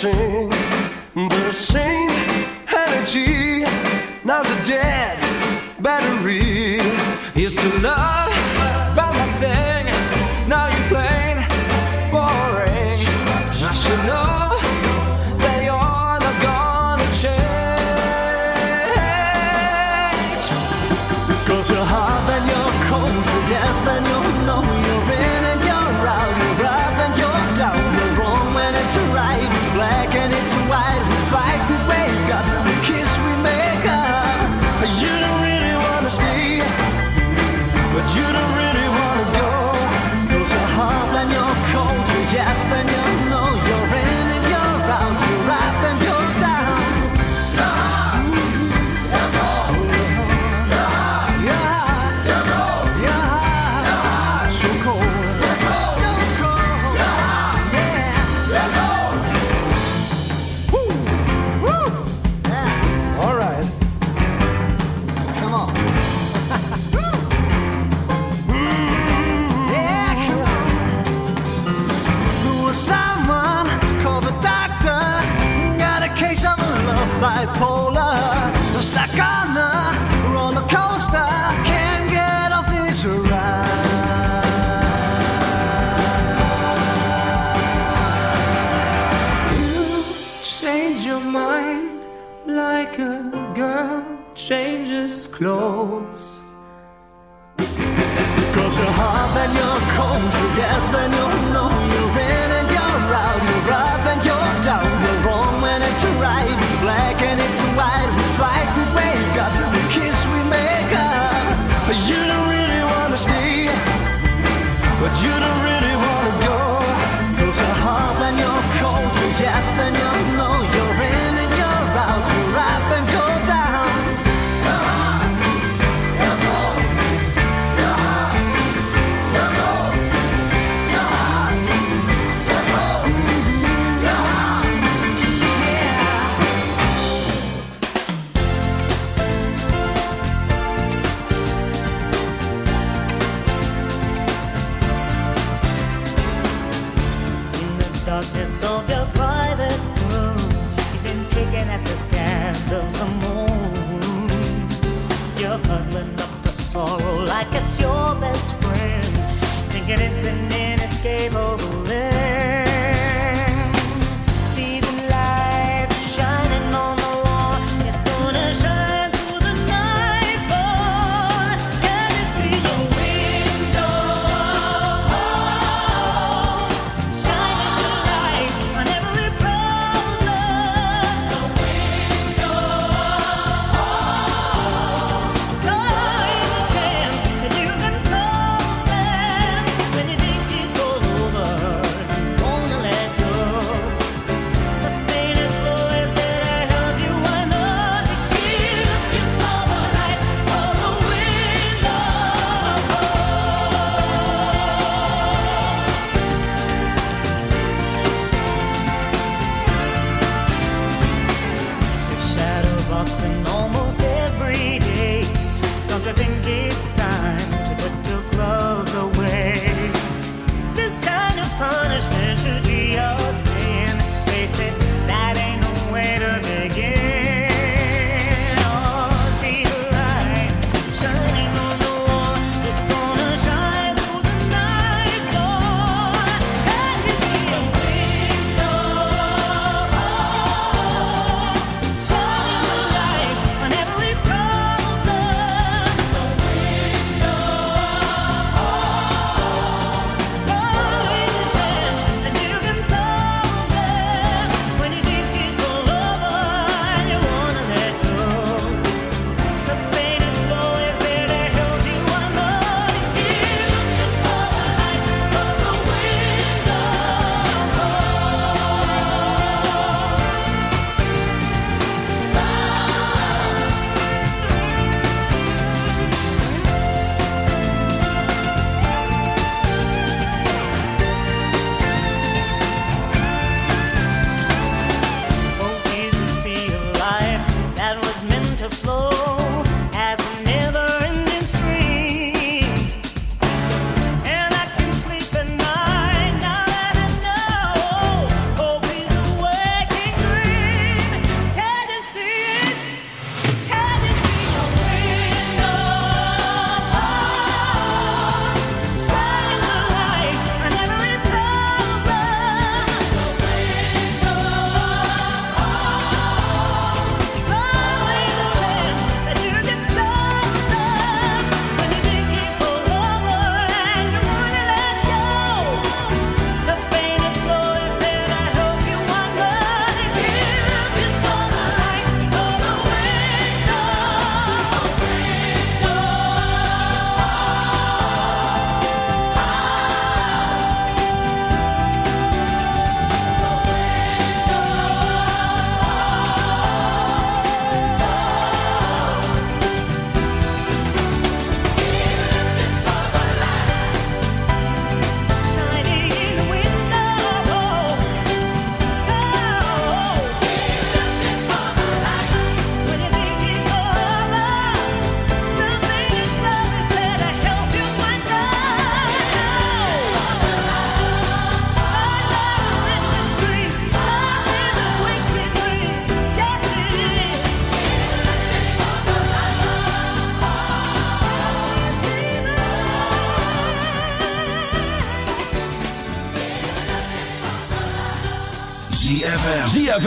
Sing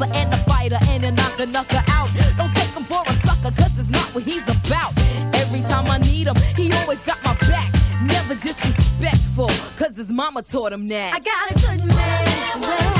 hustler and a fighter and a knock knocker, knocker out. Don't take him for a sucker, cause it's not what he's about. Every time I need him, he always got my back. Never disrespectful, cause his mama taught him that. I got a good man.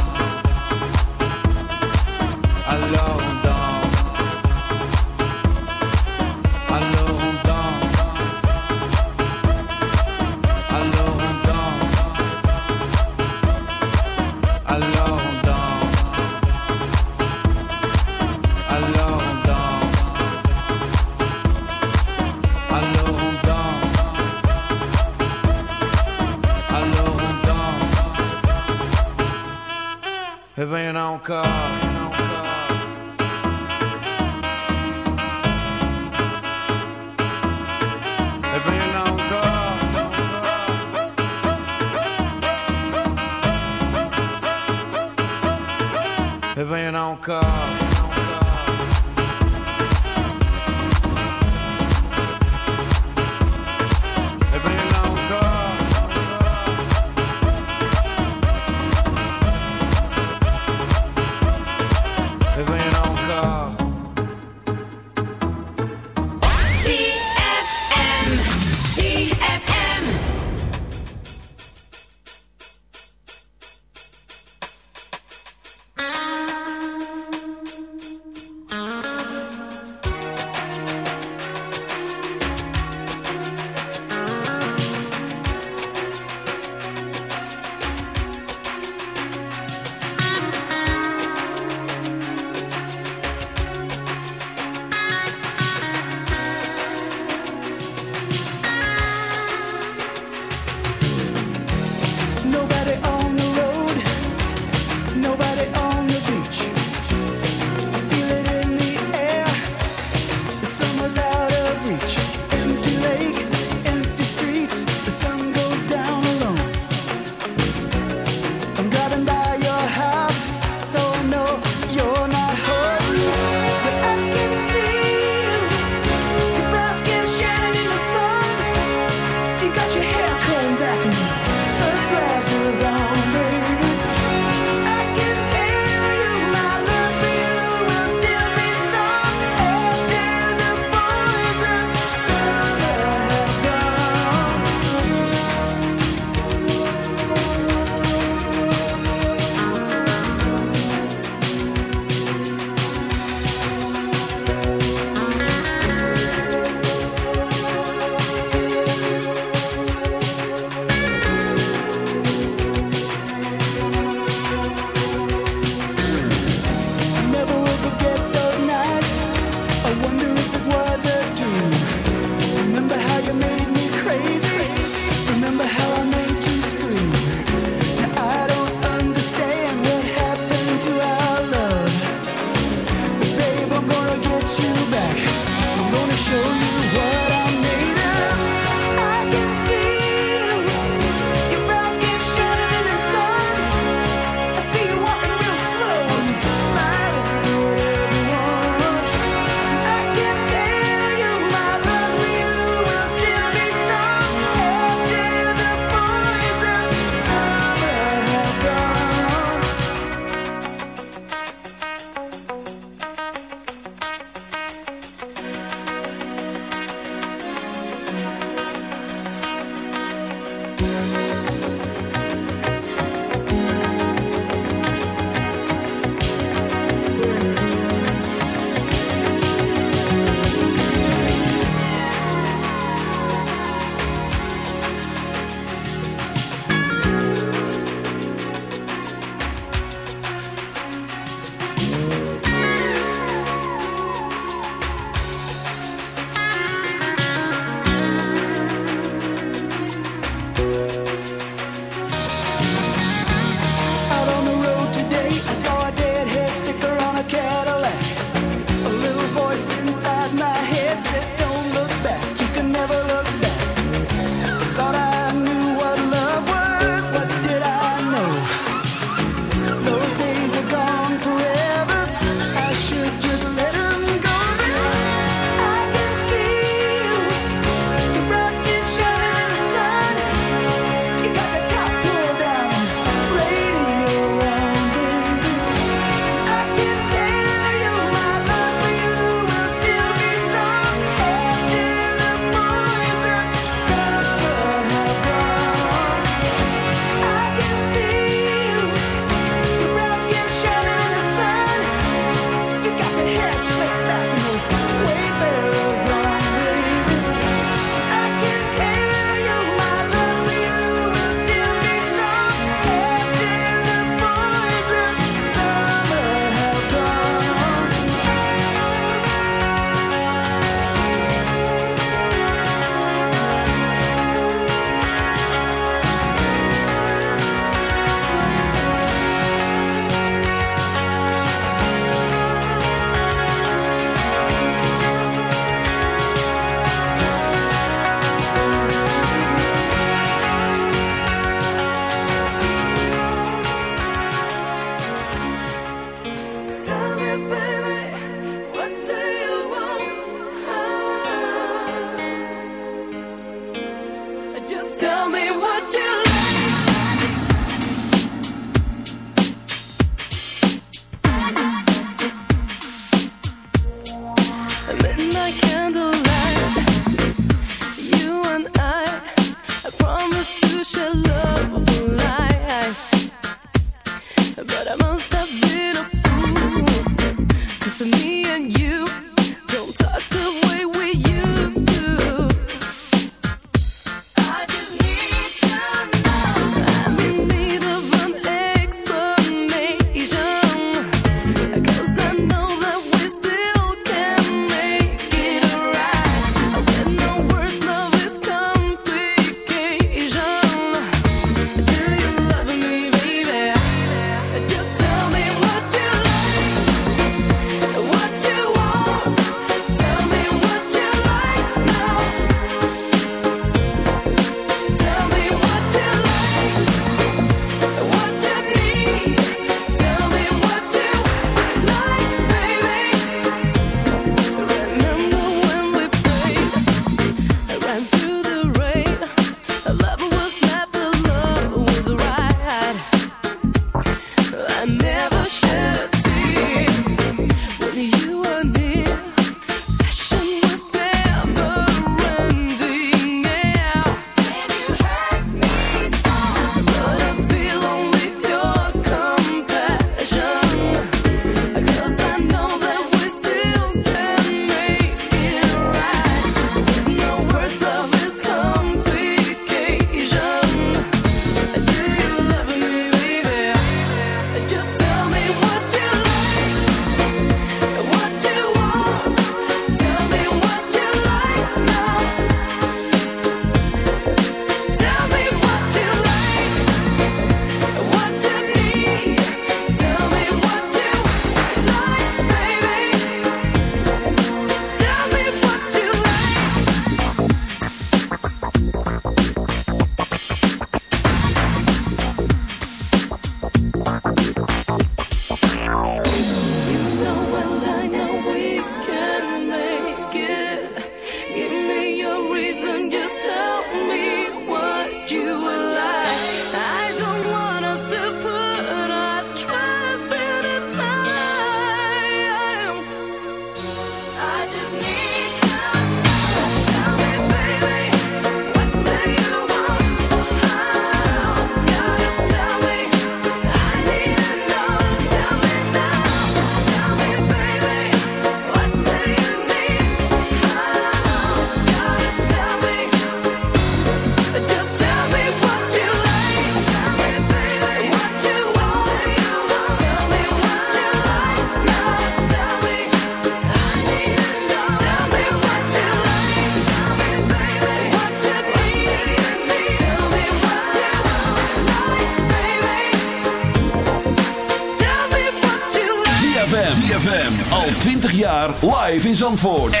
In Zandvoort.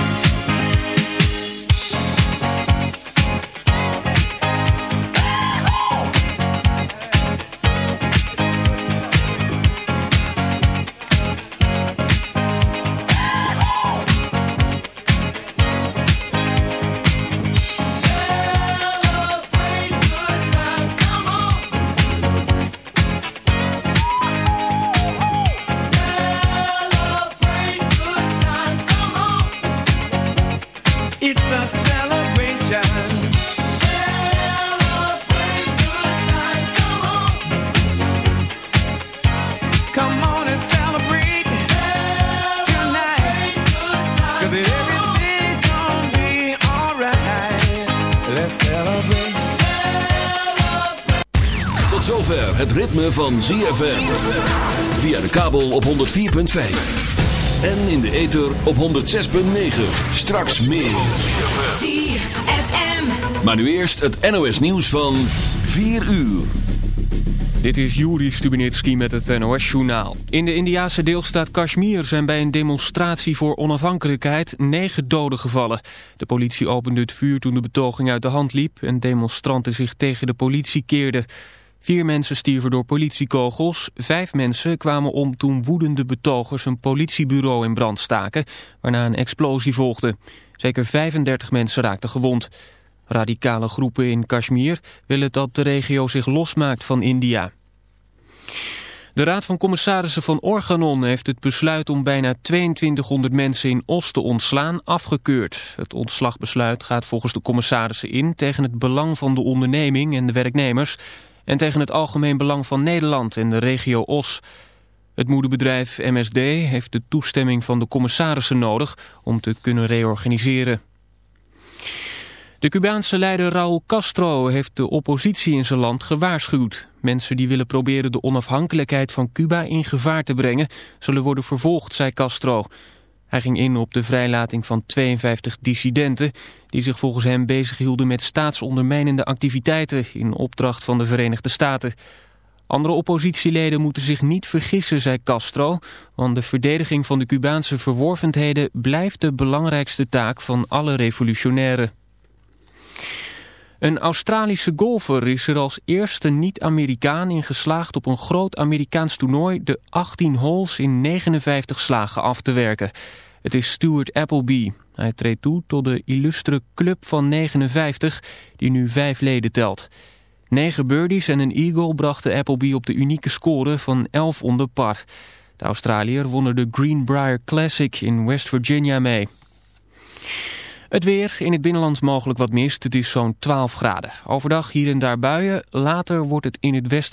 Ritme van ZFM. Via de kabel op 104.5. En in de ether op 106.9. Straks meer. ZFM. Maar nu eerst het NOS nieuws van 4 uur. Dit is Juri Stubenitski met het NOS-journaal. In de Indiase deelstaat Kashmir zijn bij een demonstratie voor onafhankelijkheid negen doden gevallen. De politie opende het vuur toen de betoging uit de hand liep en demonstranten zich tegen de politie keerden. Vier mensen stierven door politiekogels, vijf mensen kwamen om toen woedende betogers een politiebureau in brand staken, waarna een explosie volgde. Zeker 35 mensen raakten gewond. Radicale groepen in Kashmir willen dat de regio zich losmaakt van India. De Raad van Commissarissen van Organon heeft het besluit om bijna 2200 mensen in Os te ontslaan afgekeurd. Het ontslagbesluit gaat volgens de commissarissen in tegen het belang van de onderneming en de werknemers en tegen het algemeen belang van Nederland en de regio Os. Het moederbedrijf MSD heeft de toestemming van de commissarissen nodig om te kunnen reorganiseren. De Cubaanse leider Raúl Castro heeft de oppositie in zijn land gewaarschuwd. Mensen die willen proberen de onafhankelijkheid van Cuba in gevaar te brengen... zullen worden vervolgd, zei Castro. Hij ging in op de vrijlating van 52 dissidenten... die zich volgens hem bezighielden met staatsondermijnende activiteiten... in opdracht van de Verenigde Staten. Andere oppositieleden moeten zich niet vergissen, zei Castro... want de verdediging van de Cubaanse verworvenheden... blijft de belangrijkste taak van alle revolutionairen. Een Australische golfer is er als eerste niet-Amerikaan in geslaagd op een groot Amerikaans toernooi de 18 holes in 59 slagen af te werken. Het is Stuart Appleby. Hij treedt toe tot de illustre club van 59 die nu vijf leden telt. Negen birdies en een eagle brachten Appleby op de unieke score van 11 onder par. De Australiër won er de Greenbrier Classic in West Virginia mee. Het weer, in het binnenland mogelijk wat mist. Het is zo'n 12 graden. Overdag hier en daar buien. Later wordt het in het westen